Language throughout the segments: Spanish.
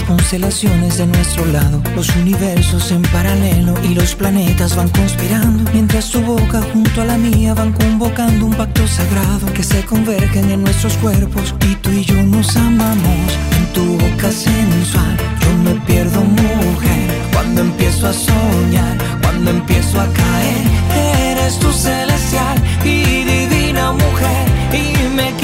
constelaciones de nuestro lado, los universos en paralelo y los planetas van conspirando, mientras tu boca junto a la mía van convocando un pacto sagrado que se convergen en nuestros cuerpos y tú y yo nos amamos en tu boca sensual. Yo me pierdo mujer cuando empiezo a soñar, cuando empiezo a caer, eres tu celestial y divina mujer y me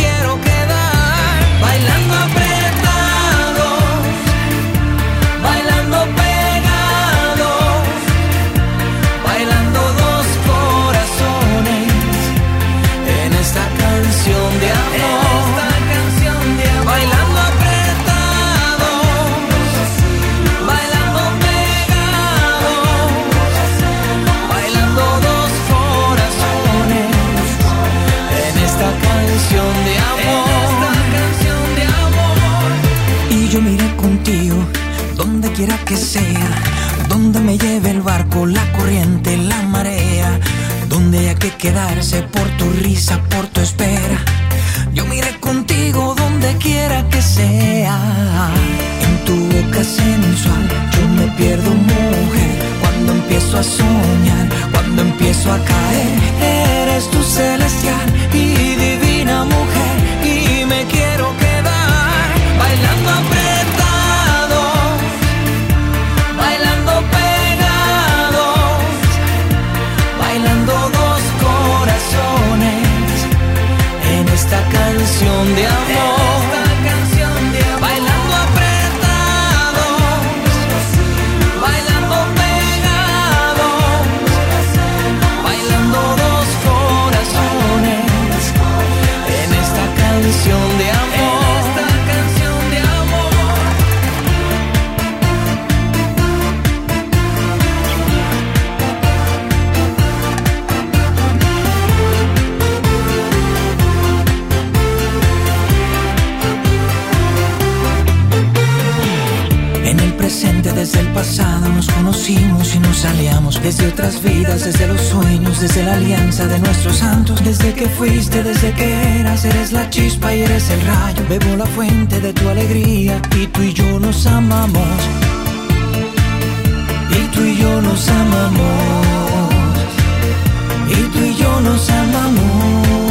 sueños, desde la alianza de nuestros santos, desde que fuiste, desde que eras, eres la chispa y eres el rayo, bebo la fuente de tu alegría y tú y yo nos amamos. Y tú y yo nos amamos. Y tú y yo nos amamos.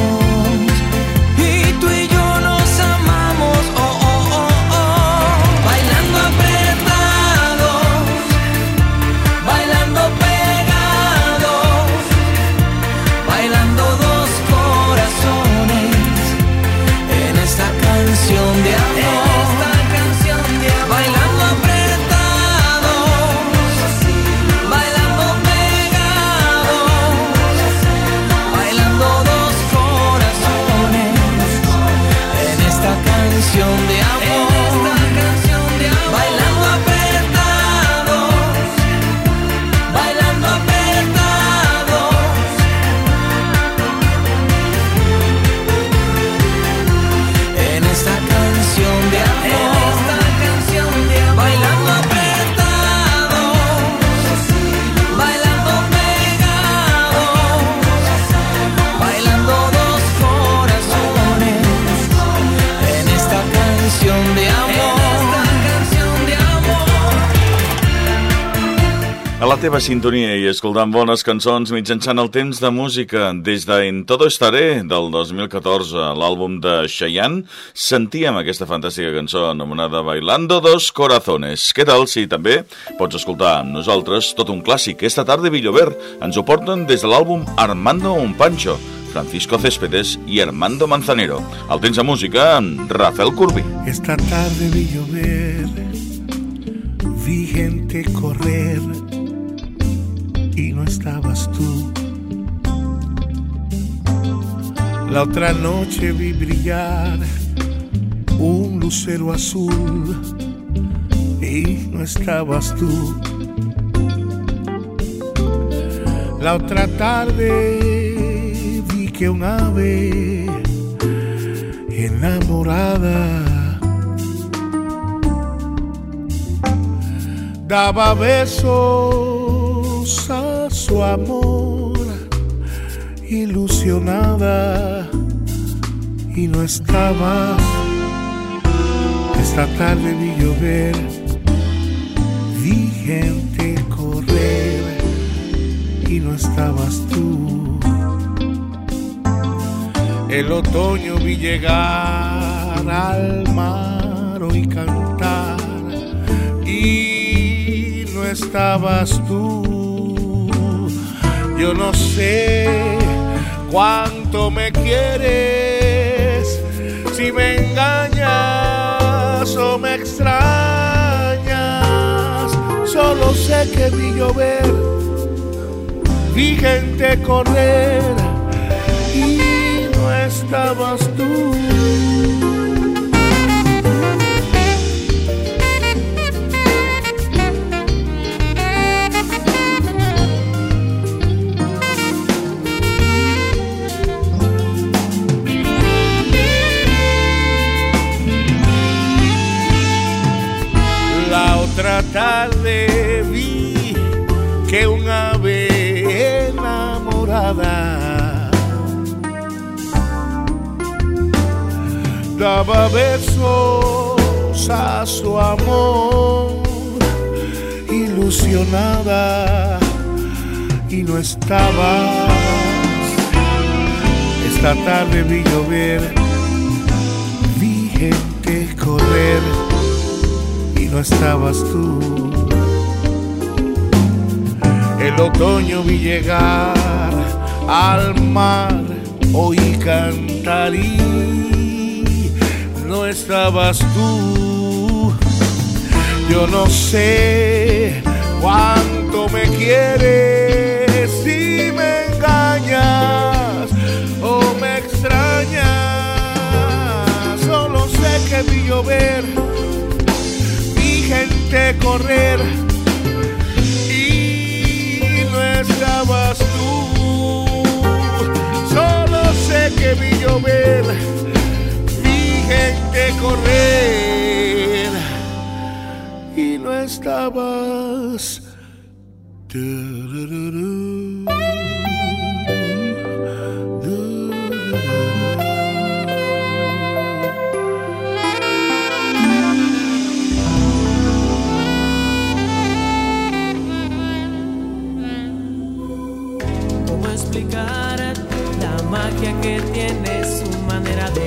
teva sintonia i escoltant bones cançons mitjançant el temps de música des de En Todo Estaré del 2014, l'àlbum de Cheyenne, sentíem aquesta fantàstica cançó anomenada Bailando dos Corazones. Què tal si també pots escoltar amb nosaltres tot un clàssic? Esta tarda Villover ens ho porten des de l'àlbum Armando un Pancho, Francisco Céspedes i Armando Manzanero. El temps de música amb Rafael Corbí. Esta tarde Villover vi gente correr y no estabas tú. La otra noche vi brillar un lucero azul y no estabas tú. La otra tarde vi que un ave enamorada daba besos a su amor, ilusionada y no estabas. Esta tarde vi llover, vi gente correr y no estabas tú. El otoño vi llegar al mar y cantar y no estabas tú. Yo no sé cuánto me quieres, si me engañas o me extrañas. Solo sé que vi llover, vi gente correr y no estabas tú. tarde vi que un ave enamorada daba besos a su amor, ilusionada y no estaba. Esta tarde vi llover, dije no estabas tú. El otoño vi llegar al mar, oí cantar y no estabas tú. Yo no sé cuánto me quieres si me engañas o me extrañas. Solo sé que vi llover Correr y no estabas tú. Solo sé que vi llover, vi gente correr y no estabas. tiene su manera de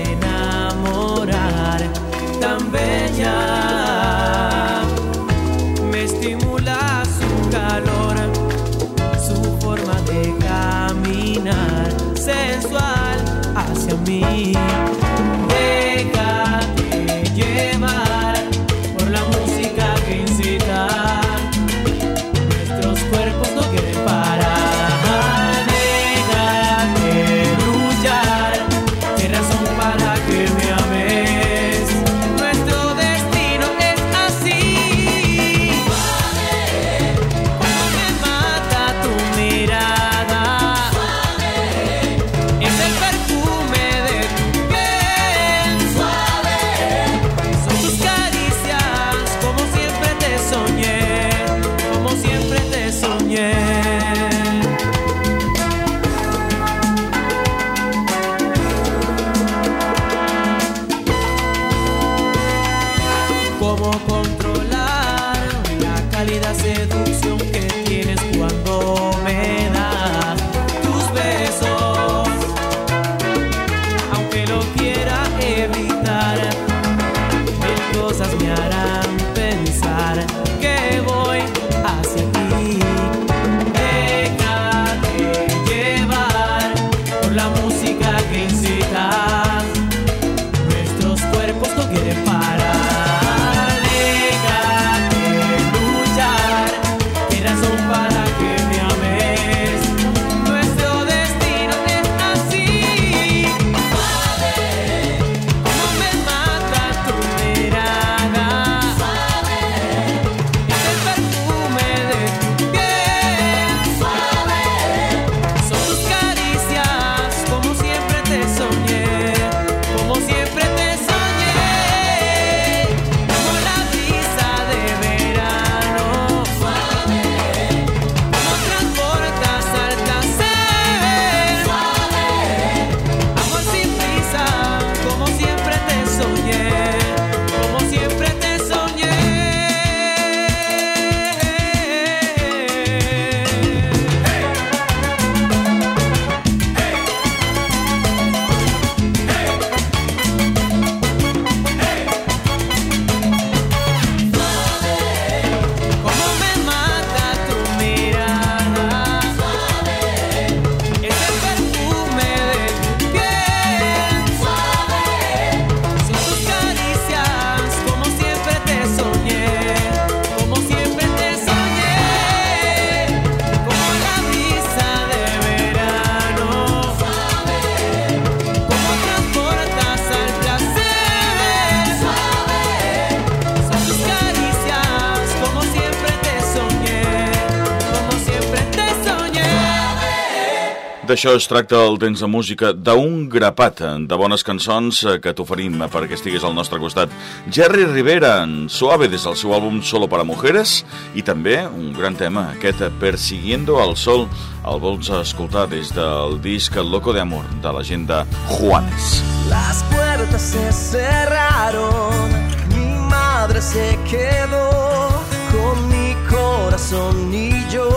això es tracta el temps de música d'un grapat de bones cançons eh, que t'oferim perquè estiguis al nostre costat. Jerry Rivera en Suave des del seu àlbum Solo para Mujeres i també un gran tema, aquest Persiguiendo al Sol, el vols escoltar des del disc Loco de Amor de l'agenda Juanes. Las puertas se cerraron, mi madre se quedó con mi corazón y yo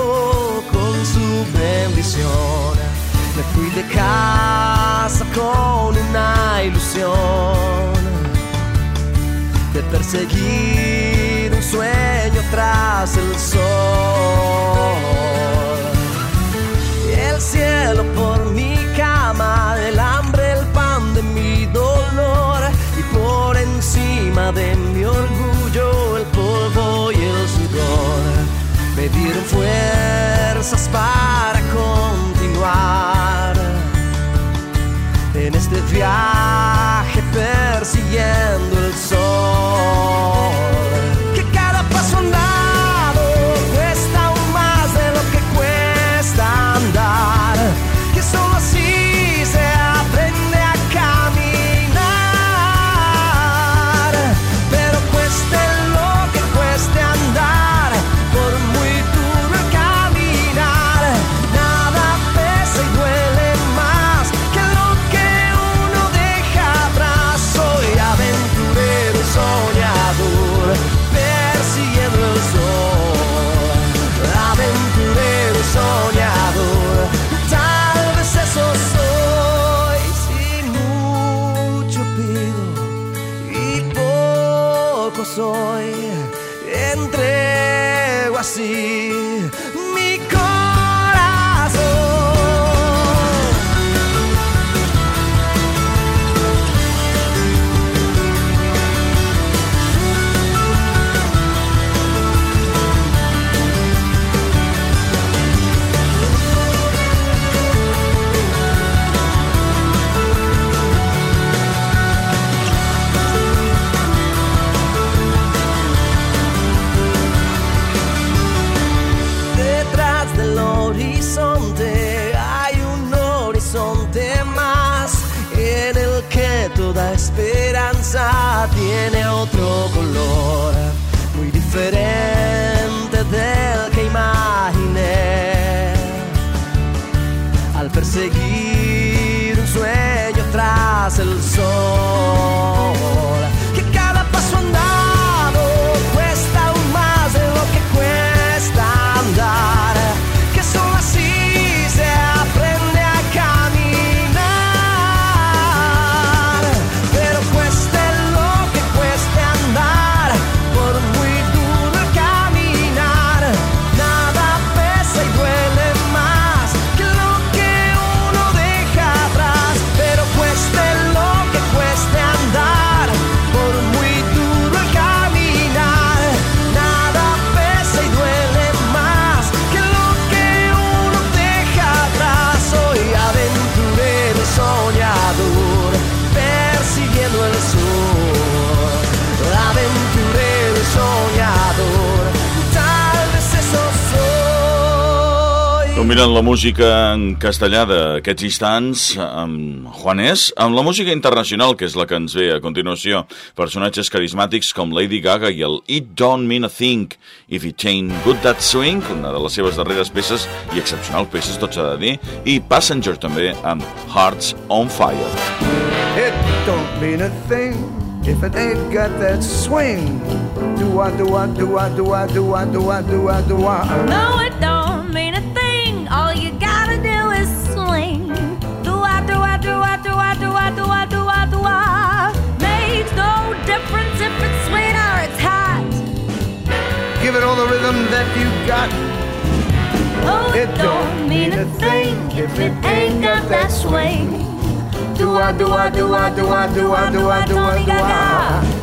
con su bendición. con una ilusión de perseguir un sueño tras el sol. el cielo por mi cama, el hambre, el pan de mi dolor y por encima de mi orgullo el polvo y el sudor me dieron fuerzas para continuar en este viaje persiguiendo el sol. la música en castellà d'aquests instants amb Juanés, amb la música internacional, que és la que ens ve a continuació. Personatges carismàtics com Lady Gaga i el It Don't Mean a Thing, If It Ain't Good That Swing, una de les seves darreres peces, i excepcional peces, tot s'ha de dir, i Passenger també, amb Hearts on Fire. It don't mean a thing if it ain't got that swing. Do I, do I, do I, do I, do I, do I, do I, do I. No, it don't mean a thing. give it all the rhythm that you got. Oh, it don't mean a thing if it ain't got that swing. Do I, do I, do I, do I, do I, do I, do I, do I, do I.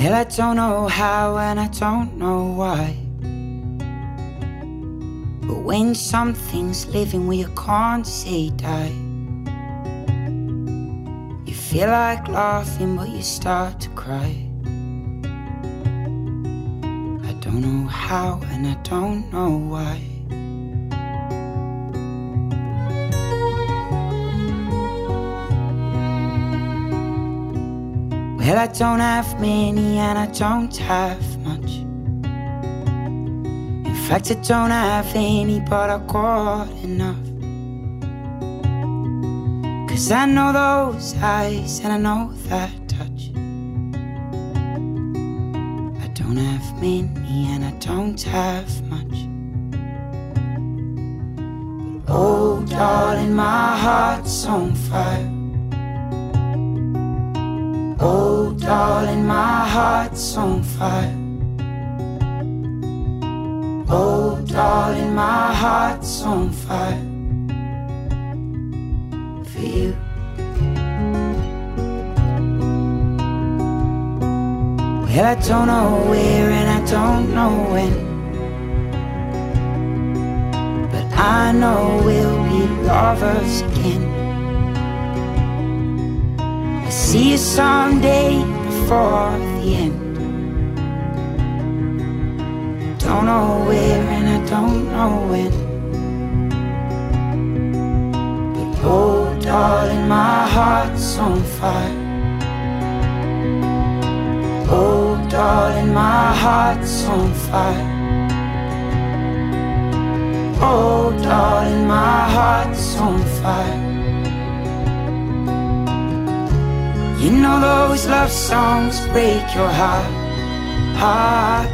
Well, I don't know how and I don't know why. But when something's living where you can't see die, you feel like laughing but you start to cry. I don't know how and I don't know why. Well, I don't have many and I don't have much. In fact, I don't have any, but I got enough. Cause I know those eyes and I know that touch. I don't have many and I don't have much. oh, darling, my heart's on fire. darling, my heart's on fire. Oh, darling, my heart's on fire for you. Well, I don't know where and I don't know when, but I know we'll be lovers again. i see you someday for the end. Don't know where and I don't know when. But oh, darling, my heart's on fire. Oh, darling, my heart's on fire. Oh, darling, my heart's on fire. You know those love songs break your heart, heart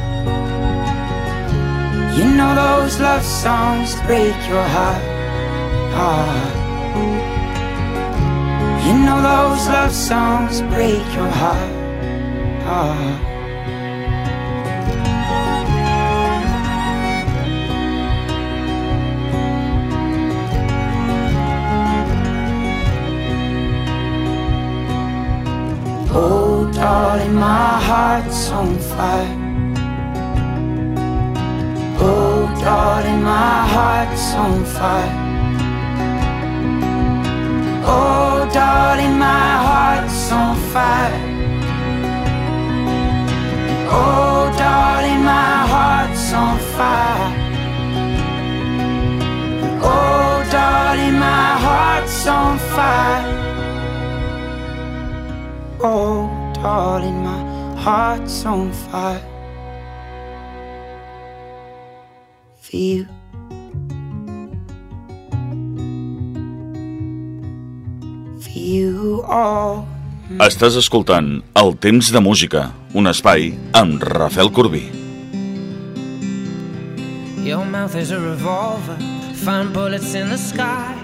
You know those love songs break your heart, heart You know those love songs break your heart, heart Oh, darling, my heart's on fire. Oh, darling, my heart's on fire. Oh, darling, my heart's on fire. Oh, darling, my heart's on fire. Oh, darling, my heart's on fire. Oh, darling, my heart's on fire for you. For you all. Estàs escoltant El temps de música, un espai amb Rafael Corbí. Your mouth is a revolver, find bullets in the sky.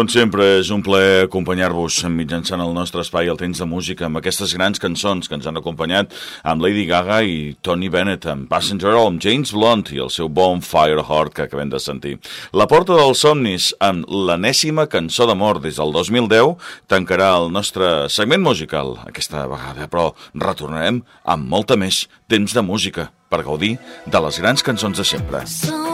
Com sempre, és un plaer acompanyar-vos mitjançant el nostre espai al temps de música amb aquestes grans cançons que ens han acompanyat amb Lady Gaga i Tony Bennett, amb Passenger, Home, James Blunt i el seu Bonfire Heart que acabem de sentir. La Porta dels Somnis, amb l'enèsima cançó d'amor des del 2010, tancarà el nostre segment musical aquesta vegada, però retornarem amb molta més temps de música per gaudir de les grans cançons de sempre. Som